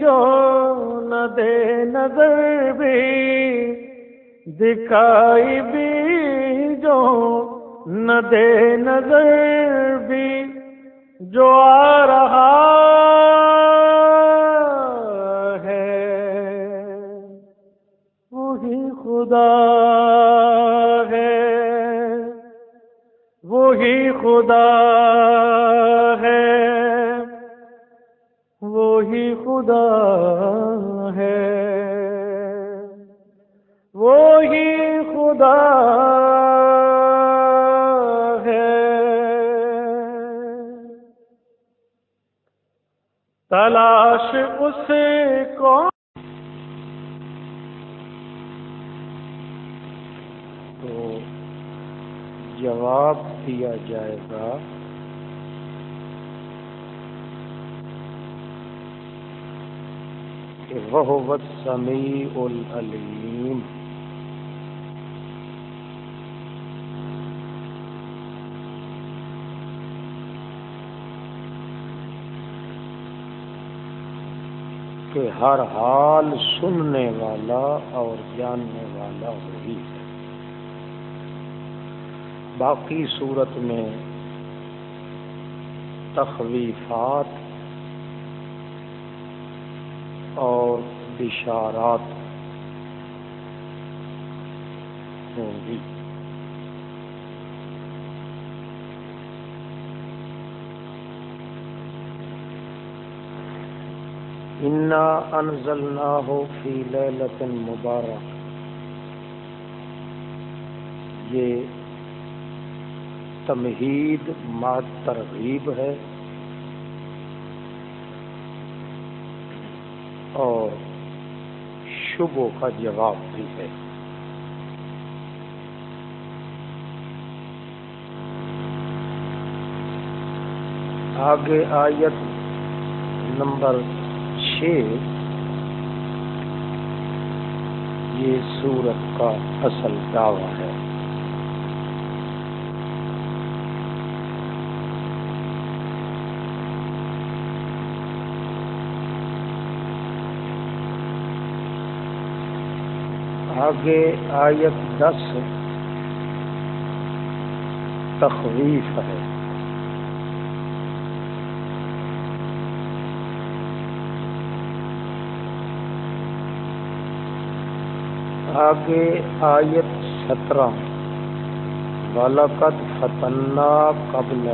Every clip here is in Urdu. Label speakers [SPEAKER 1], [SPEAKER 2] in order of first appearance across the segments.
[SPEAKER 1] جو نہ دے نظر بھی، دکھائی بھی جو نہ دے نظر بھی، جو آ رہا ہے۔ وہی خدا ہے۔ وہی خدا ہے۔ وہی خدا ہے۔ وہی خدا ہے۔ تلاش اس کو۔
[SPEAKER 2] تو جواب دیا جائے گا۔ کہ سمیع العلیم کہ ہر حال سننے والا اور جاننے والا وہی ہے۔ باقی صورت میں تخویفات اور بشارات ہوں گی انا انزلناہ فی لیلۃ مبارک۔ یہ تمہید ما ترغیب ہے۔ اور شبوں کا جواب بھی ہے۔ آگے آیت نمبر چھ۔ یہ سورت کا اصل دعویٰ ہے۔ آگے آیت دس تخویف ہے۔ آگے آیت سترہ۔ بالکت فتنا قبل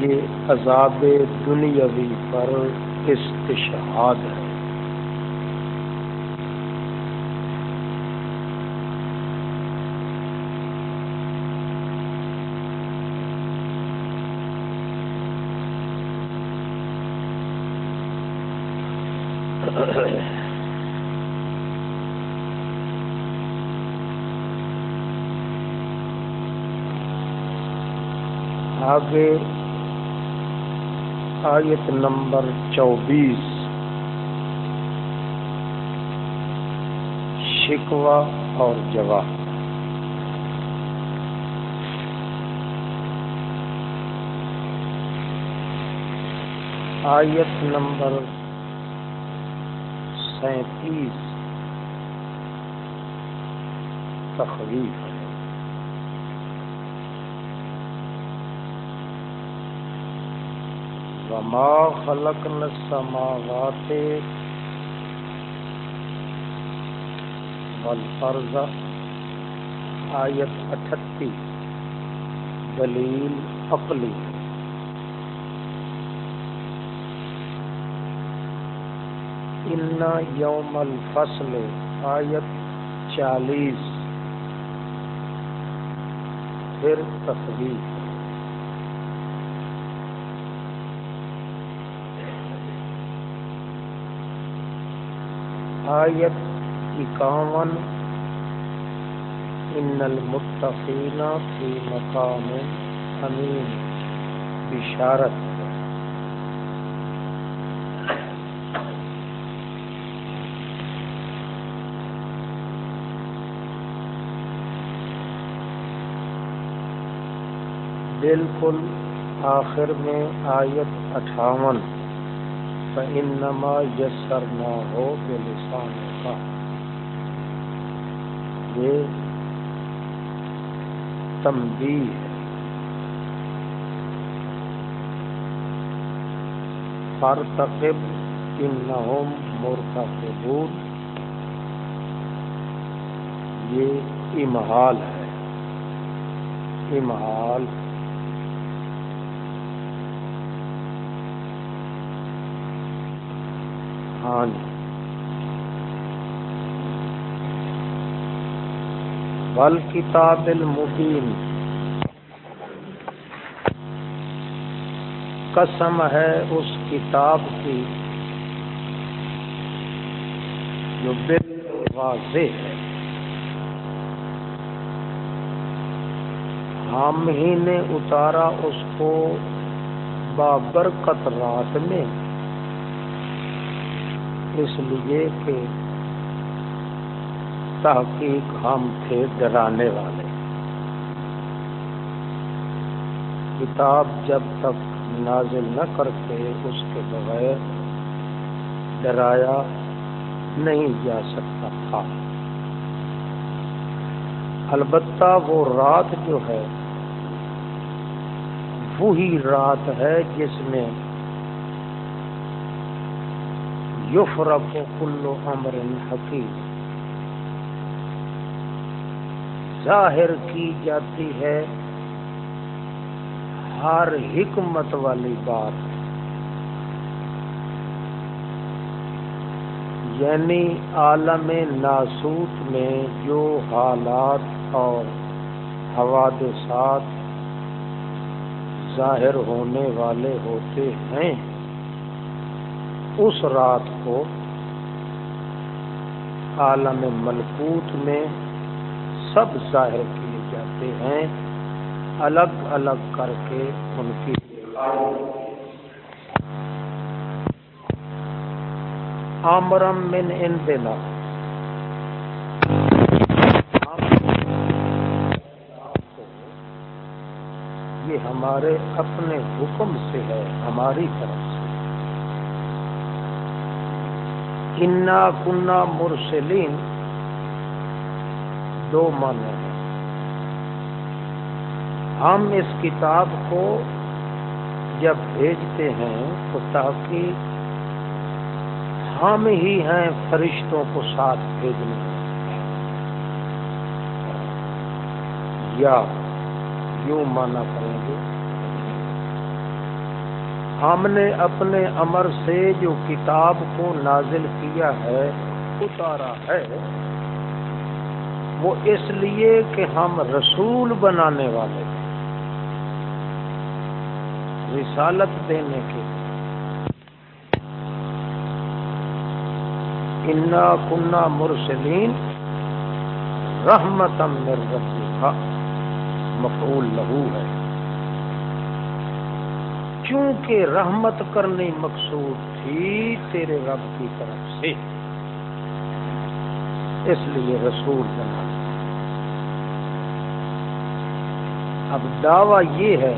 [SPEAKER 2] یہ عذاب دنیاوی پر استشہاد ہے۔ آگے آیت نمبر چوبیس۔ شکوہ اور جواب۔ آیت نمبر سینتیس۔ تخویف۔ وما خلقنا السماوات والارض آیت اٹھتی. دلیل عقلی. ان یوم الفصل. آیت چالیس. پھر تصویر آیت اکاون۔ ان المتقین فی مقام امین۔ بشارت۔ بالکل آخر میں آیت اٹھاون۔ انما یسر نہ ہو بے لسان کا یہ تمبی ہے۔ فرتقب انہم مرتقبون۔ یہ امحال ہے۔ امحال ہاں جی بل کتاب المبین قسم ہے اس کتاب کی جو بل واضح ہے۔ ہم ہی نے اتارا اس کو بابرکت رات میں۔ اس لیے کہ تحقیق ہم تھے ڈرانے والے۔ کتاب جب تک نازل نہ کرتے، اس کے بغیر ڈرایا نہیں جا سکتا تھا۔ البتہ وہ رات جو ہے، وہی رات ہے جس میں یفرق کل امر حقیق ظاہر کی جاتی ہے ہر حکمت والی بات. یعنی عالم ناسوت میں جو حالات اور حوادثات ظاہر ہونے والے ہوتے ہیں اس رات کو عالم ملکوت میں سب ظاہر کیے جاتے ہیں، الگ الگ کر کے ان کی آمرم من ان دینا یہ ہمارے اپنے حکم سے ہے، ہماری طرف سے انا کنا مرسلین۔ دو من ہیں۔ ہم اس کتاب کو جب بھیجتے ہیں تو تحقیق ہم ہی ہیں فرشتوں کو ساتھ بھیجنے۔ یا یوں مانا کریں گے۔ ہم نے اپنے امر سے جو کتاب کو نازل کیا ہے، اتارا ہے۔ وہ اس لیے کہ ہم رسول بنانے والے رسالت دینے کے انا کنہ مرسلین رحمتم رحمت کا مفعول لہو ہے۔ چونکہ رحمت کرنی مقصود تھی تیرے رب کی طرف سے۔ اس لیے رسول بنا اب دعویٰ یہ ہے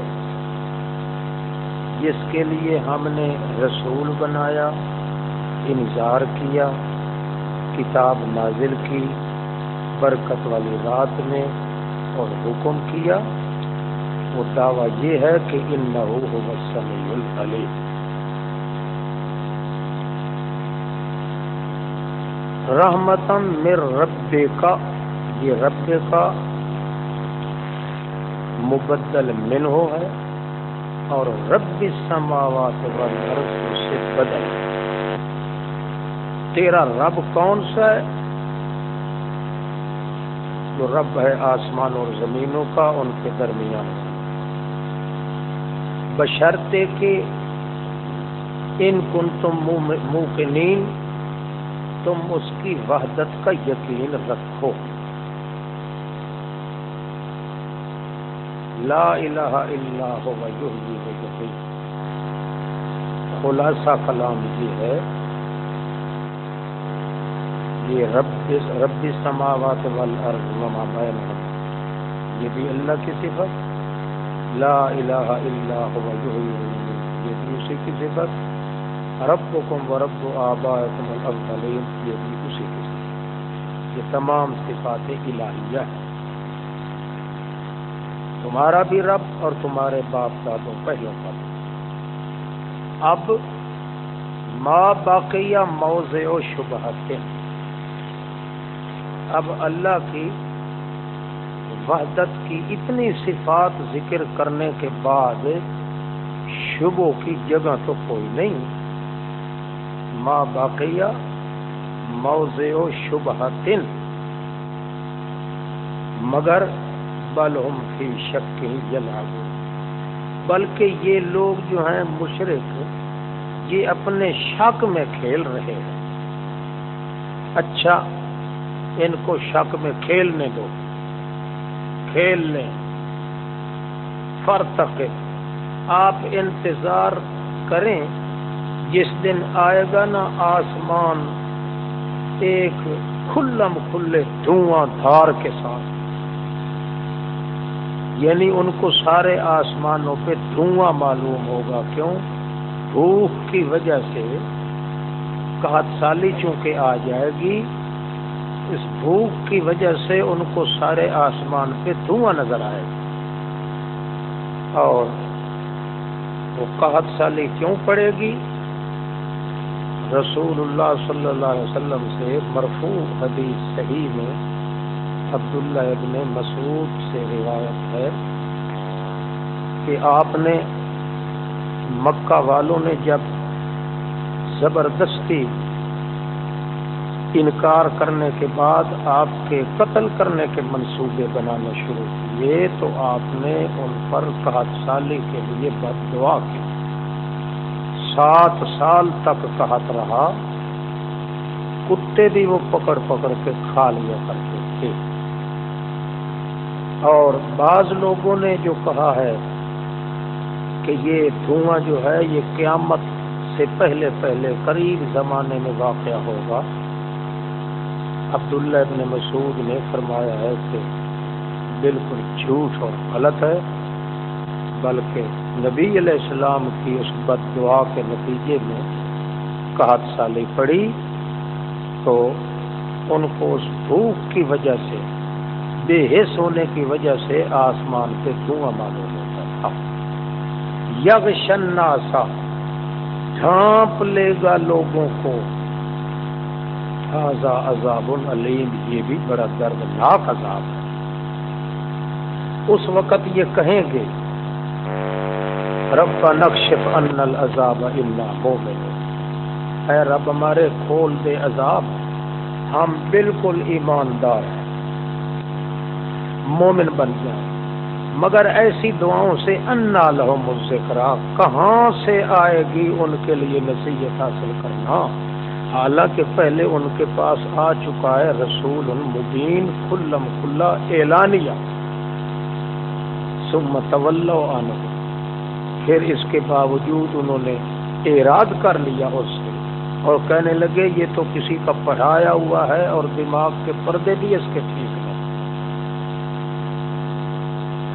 [SPEAKER 2] جس کے لیے ہم نے رسول بنایا انظار کیا کتاب نازل کی برکت والی رات میں اور حکم کیا۔ وہ دعویٰ یہ ہے کہ ان نہ العلی رحمتم مر رب کا یہ رب کا مبدل من ہو ہے، اور رب سماوات والارض سے بدل۔ تیرا رب کون سا ہے؟ جو رب ہے آسمان اور زمینوں کا، ان کے درمیان۔ بشرتے کہ ان کن تم منہ نیند تم اس کی وحدت کا یقین رکھو۔ لا الہ الا ہو یحیی خلاصہ کلام یہ ہے، یہ رب رب سماوات والارض وما بینہم، یہ بھی اللہ کی صفت۔ لا الہ الا هو یہ بھی اسی کی صفت ربکم ورب آبائکم الاولین یہ بھی اسی کی صفت یہ تمام صفات الہیہ ہیں. تمہارا بھی رب اور تمہارے باپ دادوں پہلوں کا بھی اب ماں باقیہ موضع و شبہتیں. اب اللہ کی وحدت کی اتنی صفات ذکر کرنے کے بعد شبوں کی جگہ تو کوئی نہیں۔ ماں باقیہ موضع و شبہ تن مگر بلہم فی شک جلا بلکہ یہ لوگ جو ہیں مشرق یہ اپنے شک میں کھیل رہے ہیں۔ اچھا ان کو شک میں کھیلنے دو۔ کھیل لیں فر تک آپ انتظار کریں، جس دن آئے گا نا آسمان، ایک کھلم کھلے دھواں دھار کے ساتھ۔ یعنی ان کو سارے آسمانوں پہ دھواں معلوم ہوگا۔ کیوں؟ بھوک کی وجہ سے کہت سالی چونکہ آ جائے گی۔ اس بھوک کی وجہ سے ان کو سارے آسمان پہ دھواں نظر آئے۔ اور وہ قحط سالی کیوں پڑے گی؟ رسول اللہ صلی اللہ علیہ وسلم سے مرفوع حدیث صحیح میں عبداللہ ابن مسعود سے روایت ہے کہ آپ نے مکہ والوں نے جب زبردستی انکار کرنے کے بعد آپ کے قتل کرنے کے منصوبے بنانے شروع کیے تو آپ نے ان پر کہت سالی کے لیے بد دعا کی۔ سات سال تک کہت رہا۔ کتے بھی وہ پکڑ پکڑ کے کھا لیا کرتے تھے۔ اور بعض لوگوں نے جو کہا ہے کہ یہ دھواں جو ہے، یہ قیامت سے پہلے پہلے قریب زمانے میں واقع ہوگا۔ عبداللہ ابن مسعود نے فرمایا ہے کہ بالکل جھوٹ اور غلط ہے، بلکہ نبی علیہ السلام کی اس بد دعا کے نتیجے میں کہت سالی پڑی تو ان کو اس بھوک کی وجہ سے، بے حص ہونے کی وجہ سے آسمان پہ دھواں معلوم ہوتا تھا۔ یگ شناسا ڈھانپ لے گا لوگوں کو۔ عذاب العلیم یہ بھی بڑا دردناک عذاب ہے۔ اس وقت یہ کہیں گے، رب نقشف ان العذاب اللہ مومن۔ اے رب، ہمارے کھول دے عذاب، ہم بالکل ایماندار ہیں۔ مومن بن جائیں۔ مگر ایسی دعاؤں سے انا لہم الذکرا کہاں سے آئے گی ان کے لیے نصیحت حاصل کرنا؟ حالانکہ پہلے ان کے پاس آ چکا ہے رسول المبین کھلم کھلا اعلانیہ۔ سم طول پھر اس کے باوجود انہوں نے اراد کر لیا اس سے اور کہنے لگے، یہ تو کسی کا پڑھایا ہوا ہے اور دماغ کے پردے بھی اس کے ٹھیک ہیں۔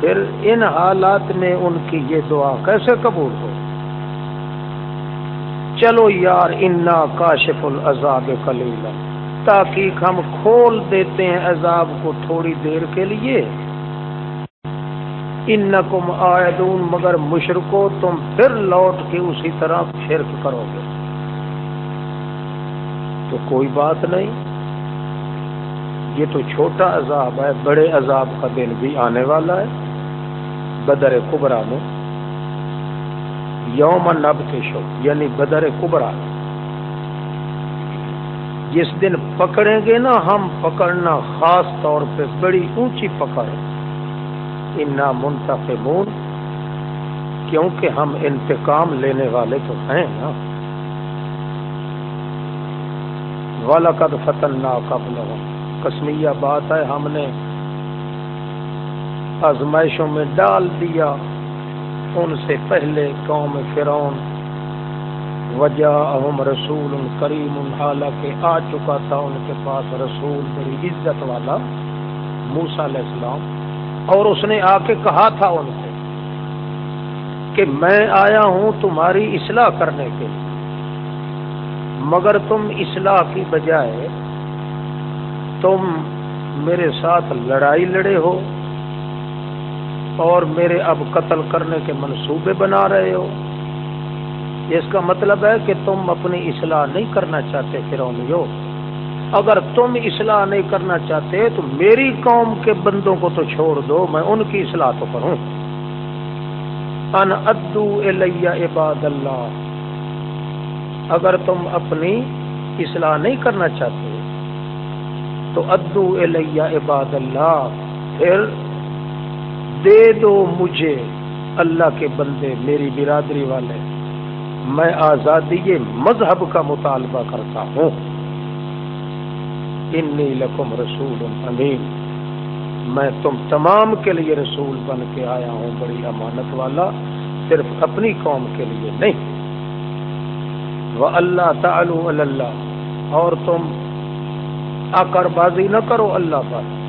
[SPEAKER 2] پھر ان حالات میں ان کی یہ دعا کیسے قبول ہو؟ چلو یار، انا کاشف العذاب کلیلا تاکہ ہم کھول دیتے ہیں عذاب کو تھوڑی دیر کے لیے۔ انکم آیدون مگر مشرکو، تم پھر لوٹ کے اسی طرح شرک کرو گے۔ تو کوئی بات نہیں، یہ تو چھوٹا عذاب ہے، بڑے عذاب کا دن بھی آنے والا ہے۔ بدر کبرا میں۔ یوم نب کے شو یعنی بدر کبرا۔ جس دن پکڑیں گے نا، ہم پکڑنا خاص طور پہ بڑی اونچی پکڑ۔ انا منتقمون، کیونکہ ہم انتقام لینے والے تو ہیں نا۔ والد فتن نا قبل کسمیا بات ہے، ہم نے آزمائشوں میں ڈال دیا۔ ان سے پہلے قوم فرعون وجہ اہم رسول کریم، حالانکہ آ چکا تھا ان کے پاس رسول بڑی عزت والا موسا علیہ السلام، اور اس نے آ کے کہا تھا ان سے کہ میں آیا ہوں تمہاری اصلاح کرنے کے لیے، مگر تم اصلاح کی بجائے تم میرے ساتھ لڑائی لڑے ہو۔ اور میرے اب قتل کرنے کے منصوبے بنا رہے ہو۔ اس کا مطلب ہے کہ تم اپنی اصلاح نہیں کرنا چاہتے فرونیو اگر تم اصلاح نہیں کرنا چاہتے تو میری قوم کے بندوں کو تو چھوڑ دو، میں ان کی اصلاح تو کروں۔ ان ادو عباد اللہ۔ اگر تم اپنی اصلاح نہیں کرنا چاہتے تو ادو الیہ عباد اللہ۔ پھر دے دو مجھے۔ اللہ کے بندے، میری برادری والے، میں آزادی مذہب کا مطالبہ کرتا ہوں۔ انی لکم رسول امین۔ میں تم تمام کے لیے رسول بن کے آیا ہوں، بڑی امانت والا، صرف اپنی قوم کے لیے نہیں۔ وہ اللہ تعالو اللہ، اور تم آکر بازی نہ کرو اللہ پر۔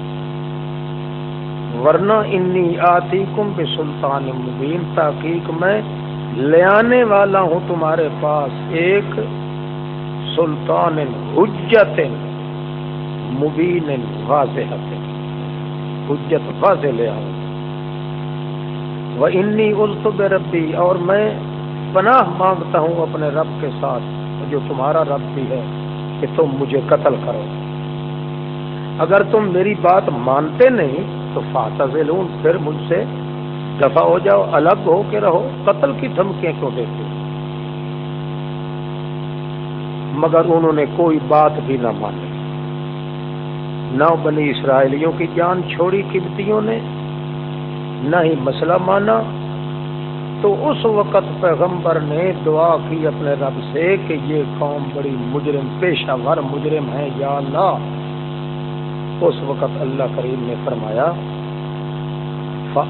[SPEAKER 2] ورنہ انی آتی کم بے سلطان مبین، تحقیق میں لے آنے والا ہوں تمہارے پاس ایک سلطان حجت مبین واضح حجت واضح لے آؤں وہ انی الطب ربی اور میں پناہ مانگتا ہوں اپنے رب کے ساتھ، جو تمہارا رب بھی ہے، کہ تم مجھے قتل کرو۔ اگر تم میری بات مانتے نہیں تو فاتح پھر مجھ سے دفاع ہو جاؤ، الگ ہو کے رہو، قتل کی دھمکیاں کیوں دیتے مگر انہوں نے کوئی بات بھی نہ مانی نہ بنی اسرائیلیوں کی جان چھوڑی قبتیوں نے نہ ہی مسئلہ مانا۔ تو اس وقت پیغمبر نے دعا کی اپنے رب سے کہ یہ قوم بڑی مجرم، پیشہ ور مجرم ہے یا اللہ اس وقت اللہ کریم نے فرمایا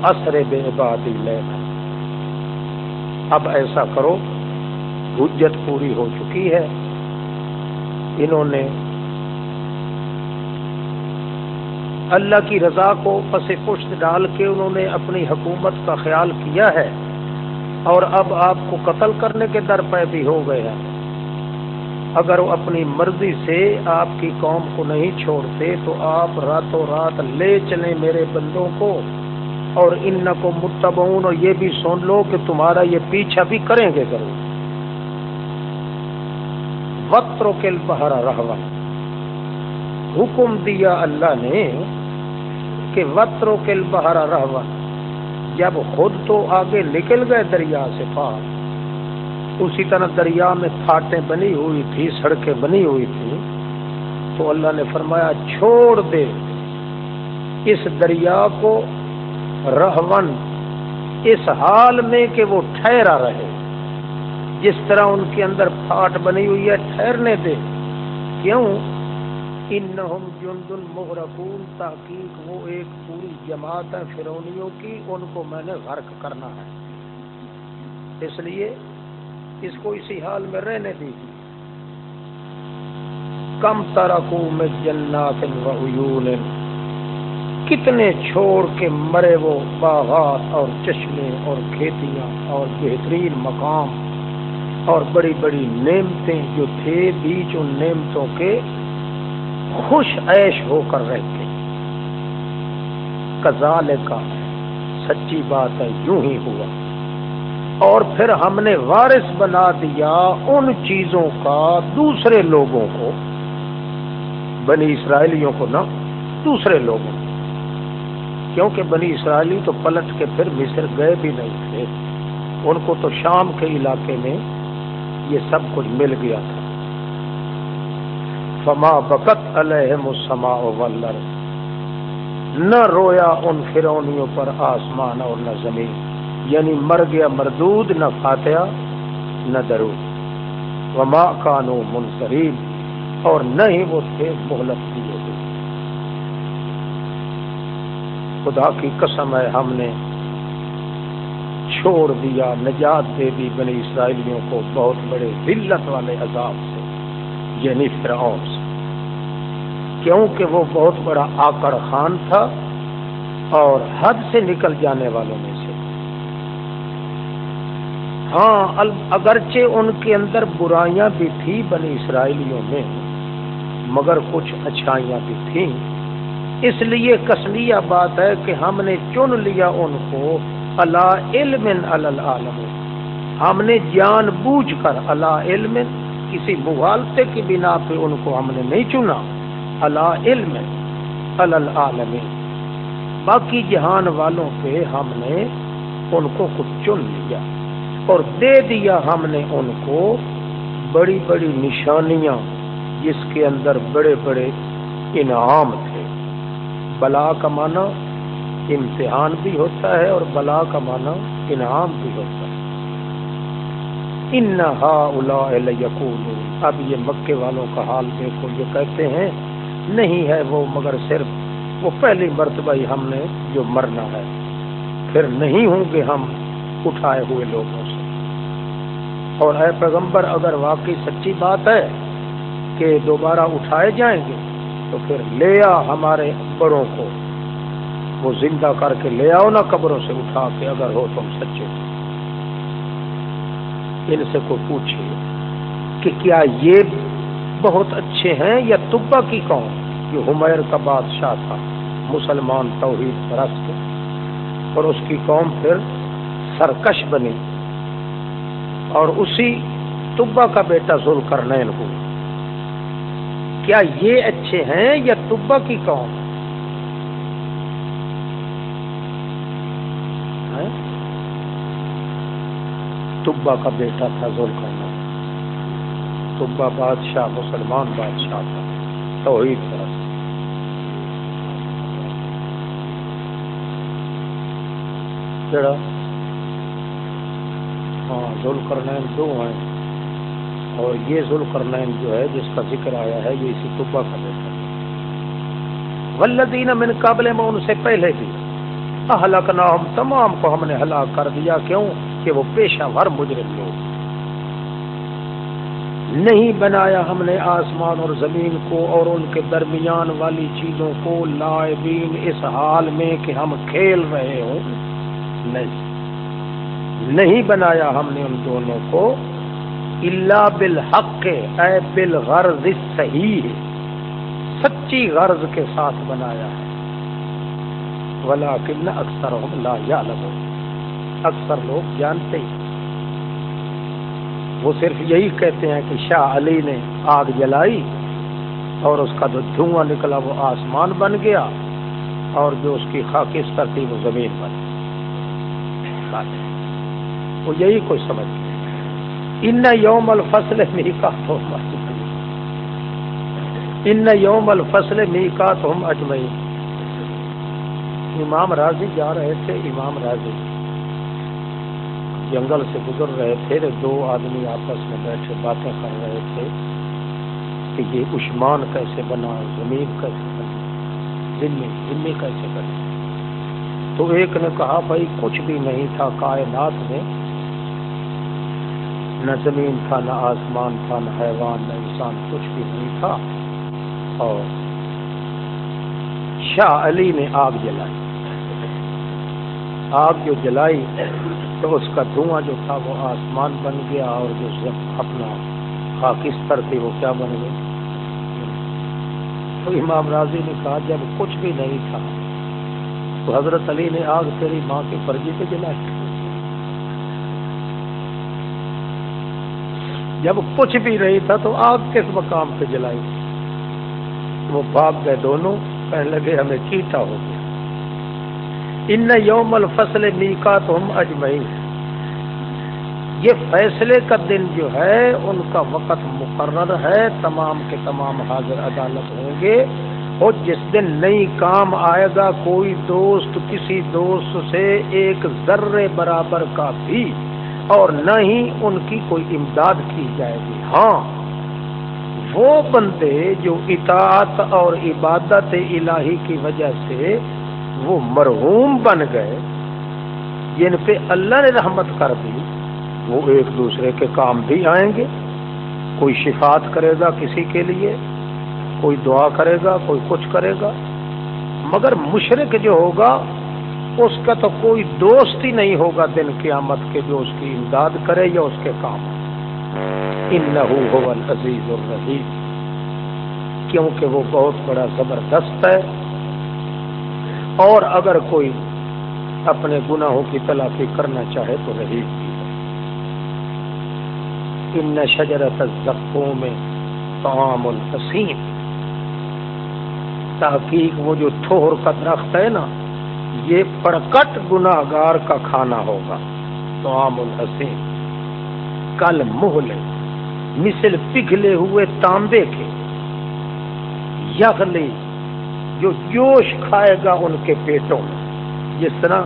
[SPEAKER 2] اثر بے عبادی اب ایسا کرو، حجت پوری ہو چکی ہے۔ انہوں نے اللہ کی رضا کو پس پشت ڈال کے انہوں نے اپنی حکومت کا خیال کیا ہے، اور اب آپ کو قتل کرنے کے در پہ بھی ہو گیا اگر وہ اپنی مرضی سے آپ کی قوم کو نہیں چھوڑتے تو آپ راتوں رات لے چلیں میرے بندوں کو اور ان کو متبون اور یہ بھی سن لو کہ تمہارا یہ پیچھا بھی کریں گے ضرور۔ وقت رو کل بہرا رہا حکم دیا اللہ نے کہ وقت رو کل بہرا رہا جب خود تو آگے نکل گئے دریا سے پار اسی طرح دریا میں پھاٹیں بنی ہوئی تھی، سڑکیں بنی ہوئی تھی۔ تو اللہ نے فرمایا، چھوڑ دے۔ اس دریا کو رہون، اس حال میں کہ وہ ٹھہرا رہے۔ جس طرح ان کے اندر پھاٹ بنی ہوئی ہے، ٹھہرنے دے۔ کیوں؟ انہم جند المغرقون تحقیق وہ ایک پوری جماعت ہے فرونیوں کی، ان کو میں نے غرق کرنا ہے۔ اس لیے اس کو اسی حال میں رہنے دیجیے کم ترکو میں جنات و عیون۔ کتنے چھوڑ کے مرے وہ باغات اور چشمے اور کھیتیاں اور بہترین مقام اور بڑی بڑی نعمتیں جو تھے بیچ ان نعمتوں کے خوش عیش ہو کر رہتے۔ کزال کا سچی بات ہے، یوں ہی ہوا۔ اور پھر ہم نے وارث بنا دیا ان چیزوں کا دوسرے لوگوں کو، بنی اسرائیلیوں کو نہ، دوسرے لوگوں کو۔ کیونکہ بنی اسرائیلی تو پلٹ کے پھر مصر گئے بھی نہیں تھے، ان کو تو شام کے علاقے میں یہ سب کچھ مل گیا تھا۔ فما بکت علیہم السماء والارض، نہ رویا ان فرونیوں پر آسمان اور نہ زمین۔ یعنی مر گیا مردود، نہ فاتحہ، نہ درود۔ وما کانو منصرین، اور نہ ہی وہ تھے مہلت دیے ہوئے خدا کی قسم ہے، ہم نے چھوڑ دیا، نجات دے دی بنی اسرائیلیوں کو بہت بڑے ذلت والے عذاب سے یعنی فرعون سے۔ کیونکہ وہ بہت بڑا آکڑ خان تھا، اور حد سے نکل جانے والوں میں ہاں اگرچہ ان کے اندر برائیاں بھی تھی بنی اسرائیلیوں میں، مگر کچھ اچھائیاں بھی تھیں۔ اس لیے کسلیہ بات ہے کہ ہم نے چن لیا ان کو اللہ علم العالم۔ ہم نے جان بوجھ کر اللہ علم، کسی مغالطے کی بنا پہ ان کو ہم نے نہیں چنا۔ اللہ علم العالم۔ باقی جہان والوں پہ ہم نے ان کو کچھ چن لیا۔ اور دے دیا ہم نے ان کو بڑی بڑی نشانیاں جس کے اندر بڑے بڑے انعام تھے۔ بلا کا معنی امتحان بھی ہوتا ہے اور بلا کا معنی انعام بھی ہوتا ہے۔ انہا یقول اب یہ مکے والوں کا حال دیکھو یہ کہتے ہیں، نہیں ہے وہ، مگر صرف وہ پہلی مرتبہ ہی ہم نے جو مرنا ہے۔ پھر نہیں ہوں گے ہم اٹھائے ہوئے لوگوں سے۔ اور اے پیغمبر، اگر واقعی سچی بات ہے کہ دوبارہ اٹھائے جائیں گے، تو پھر لے آ ہمارے بڑوں کو۔ وہ زندہ کر کے لے آؤ نا قبروں سے اٹھا کے، اگر ہو تم سچے۔ ان سے کوئی پوچھے کہ کیا یہ بہت اچھے ہیں یا تبا کی قوم؟ جو حمیر کا بادشاہ تھا، مسلمان توحید پرست۔ اور اس کی قوم پھر سرکش بنی۔ اور اسی تبا کا بیٹا ذل کرنین ہو کیا یہ اچھے ہیں یا تبا کی قوم؟ تبا کا بیٹا تھا ذل کرنا تبا بادشاہ، مسلمان بادشاہ تھا۔ توحید پرست جڑا ہاں ذل کرنین دو ہیں۔ اور یہ ذل کرنین جو ہے، جس کا ذکر آیا ہے، یہ اسی طبا کا بیٹا ولدین من قابل میں ان سے پہلے بھی اہلک نہ ہم تمام کو ہم نے ہلاک کر دیا۔ کیوں؟ کہ وہ پیشہ ور مجرم لوگ۔ نہیں بنایا ہم نے آسمان اور زمین کو اور ان کے درمیان والی چیزوں کو، لائبین اس حال میں کہ ہم کھیل رہے ہوں۔ نہیں۔ نہیں بنایا ہم نے ان دونوں کو اللہ بالحق، اے بالغرض صحیح سچی غرض کے ساتھ بنایا ہے۔ ولا کن اکثر لا یا اکثر لوگ جانتے ہی وہ صرف یہی کہتے ہیں کہ شاہ علی نے آگ جلائی اور اس کا جو دھواں نکلا وہ آسمان بن گیا اور جو اس کی خاکستر تھی وہ زمین بن گئی۔ وہ یہی کوئی سمجھ ان یوم الفصل می کا ان یوم الفصل می کا تم اجمئی امام راضی جا رہے تھے، امام راضی۔ جنگل سے گزر رہے تھے دو آدمی آپس میں بیٹھے، باتیں کر رہے تھے کہ یہ عثمان کیسے بنا، زمین کیسے بنی ذمے ذمے کیسے بنے تو ایک نے کہا بھائی کچھ بھی نہیں تھا کائنات میں۔ نہ زمین تھا، نہ آسمان تھا، نہ حیوان، نہ انسان، کچھ بھی نہیں تھا۔ اور شاہ علی نے آگ جلائی۔ آگ جو جلائی تو اس کا دھواں جو تھا وہ آسمان بن گیا اور جو اپنا خاکستر تھی وہ کیا بن گئی؟ تو امام راضی نے کہا جب کچھ بھی نہیں تھا تو حضرت علی نے آگ تیری ماں کے فرجی پہ جلائی جب کچھ بھی نہیں تھا تو آگ کس مقام پہ جلائی؟ وہ باپ گئے دونوں، کہنے لگے، ہمیں کیٹا ہو گیا۔ ان یوم الفصل میکا تو ہم اجمئی یہ فیصلے کا دن جو ہے، ان کا وقت مقرر ہے۔ تمام کے تمام حاضر عدالت ہوں گے۔ اور جس دن نئی کام آئے گا، کوئی دوست کسی دوست سے ایک ذرے برابر کا بھی اور نہ ہی ان کی کوئی امداد کی جائے گی۔ ہاں وہ بندے جو اطاعت اور عبادت الہی کی وجہ سے وہ مرحوم بن گئے، جن پہ اللہ نے رحمت کر دی، وہ ایک دوسرے کے کام بھی آئیں گے۔ کوئی شفات کرے گا کسی کے لیے کوئی دعا کرے گا، کوئی کچھ کرے گا، مگر مشرق جو ہوگا، اس کا تو کوئی دوست ہی نہیں ہوگا دن قیامت کے جو اس کی امداد کرے یا اس کے کام۔ ان عزیز الرحیم۔ کیونکہ وہ بہت بڑا زبردست ہے۔ اور اگر کوئی اپنے گناہوں کی تلافی کرنا چاہے تو رہی ان شجرت الزقوں میں تعام الحسین۔ تحقیق، وہ جو تھوڑ کا درخت ہے نا، یہ پڑکٹ گناگار کا کھانا ہوگا۔ تعام الحسین۔ کل محلے مثل پگھلے ہوئے تانبے کے۔ یغلی، جو جوش کھائے گا ان کے پیٹوں میں۔ جس طرح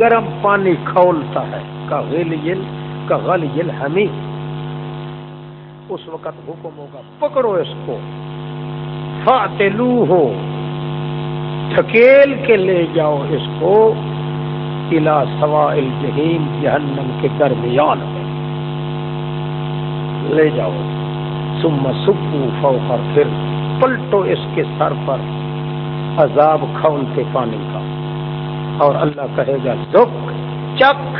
[SPEAKER 2] گرم پانی کھولتا ہے، کا غل یل کا غل یل ہمیں اس وقت حکم ہوگا، پکڑو اس کو۔ فاتلو ہو ٹھکیل کے لے جاؤ اس کو الا سوا الجہیم جہنم کے درمیان میں۔ لے جاؤ۔ سم سبو فوق پھر پلٹو اس کے سر پر عذاب کھولتے پانی کا۔ اور اللہ کہے گا دکھ چک۔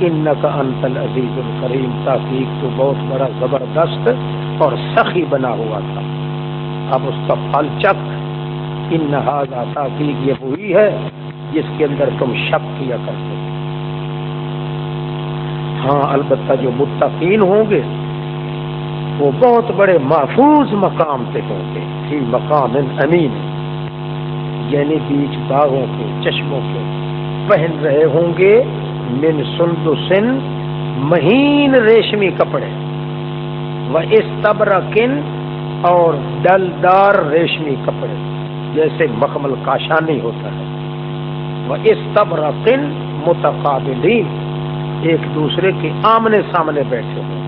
[SPEAKER 2] ان کا انتل عزیز الکریم، تاکہ تو بہت بڑا زبردست اور سخی بنا ہوا تھا۔ اب اس کا پھل چک۔ ان نہاگا تاکہ یہ ہوئی ہے، جس کے اندر تم شک کیا کرتے ہاں البتہ جو متقین ہوں گے، وہ بہت بڑے محفوظ مقام پہ ہوں گے۔ فی مقام امین۔ یعنی بیچ باغوں کے، چشموں کے۔ پہن رہے ہوں گے من سن تو سن مہین ریشمی کپڑے۔ وہ اس تبر کن اور ڈلدار ریشمی کپڑے جیسے مخمل کاشانی ہوتا ہے۔ وہ اس تبر کن متقابلین، ایک دوسرے کے آمنے سامنے بیٹھے ہیں۔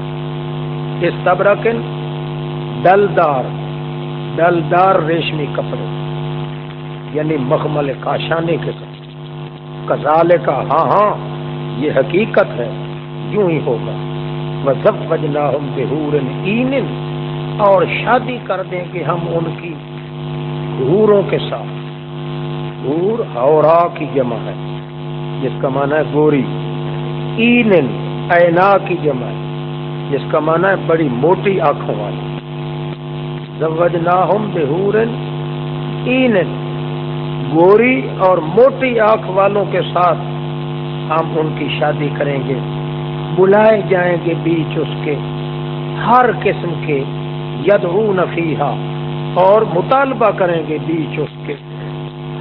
[SPEAKER 2] اس تبرکن ڈلدار ڈلدار ریشمی کپڑے یعنی مخمل کاشانے کے کزالے کا ہاں ہاں یہ حقیقت ہے، یوں ہی ہوگا۔ مذہب وجنا ہم بہور اور شادی کر دیں گے ہم ان کی حوروں کے ساتھ۔ حور ہورا کی جمع ہے، جس کا معنی ہے گوری۔ این اینا کی جمع ہے، جس کا معنی ہے بڑی موٹی آنکھوں والی۔ زوجناہم بہور این گوری اور موٹی آنکھ والوں کے ساتھ ہم ان کی شادی کریں گے۔ بلائے جائیں گے بیچ اس کے۔ ہر قسم کے ید نفیحا اور مطالبہ کریں گے بیچ اس کے۔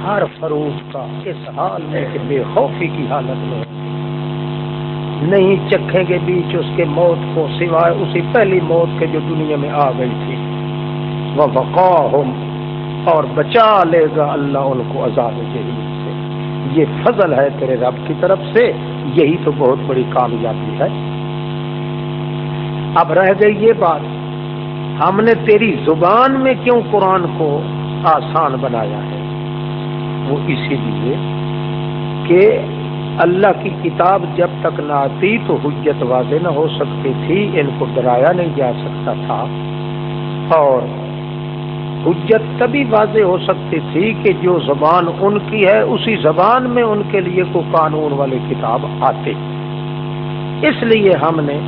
[SPEAKER 2] ہر فروغ کا اس حال میں کہ بے خوفی کی حالت میں۔ نہیں چکھیں گے بیچ اس کے موت کو سوائے اسی پہلی موت کے جو دنیا میں آ گئی تھی۔ وہ بقا اور بچا لے گا اللہ ان کو عذاب جہید سے۔ یہ فضل ہے تیرے رب کی طرف سے۔ یہی تو بہت بڑی کامیابی ہے۔ اب رہ گئی یہ بات۔ ہم نے تیری زبان میں کیوں قرآن کو آسان بنایا ہے؟ وہ اسی لیے کہ اللہ کی کتاب جب تک نہ آتی تو حجت واضح نہ ہو سکتی تھی، ان کو ڈرایا نہیں جا سکتا تھا۔ اور حجت تبھی واضح ہو سکتی تھی کہ جو زبان ان کی ہے، اسی زبان میں ان کے لیے کوئی قانون والی کتاب آتی۔ اس لیے ہم نے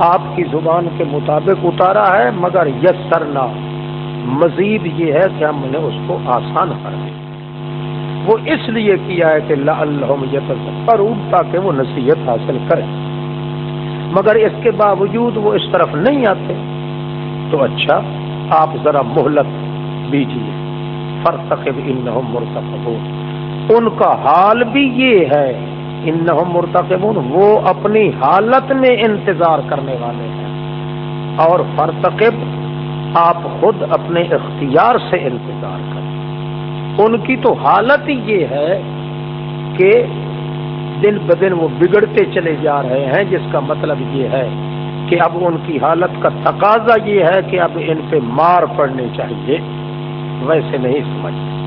[SPEAKER 2] آپ کی زبان کے مطابق اتارا ہے، مگر یس سرنا مزید یہ ہے کہ ہم نے اس کو آسان کر دیا۔ وہ اس لیے کیا ہے کہ اللہ تاکہ وہ نصیحت حاصل کرے مگر اس کے باوجود وہ اس طرف نہیں آتے۔ تو اچھا آپ ذرا مہلت دیجیے فرتقب ان مرتقب ان کا حال بھی یہ ہے ان مرتقبون وہ اپنی حالت میں انتظار کرنے والے ہیں۔ اور فرتقب آپ خود اپنے اختیار سے انتظار کریں۔ ان کی تو حالت ہی یہ ہے کہ دن بدن وہ بگڑتے چلے جا رہے ہیں، جس کا مطلب یہ ہے کہ اب ان کی حالت کا تقاضا یہ ہے کہ اب ان پہ مار پڑنی چاہیے۔ ویسے نہیں سمجھتے۔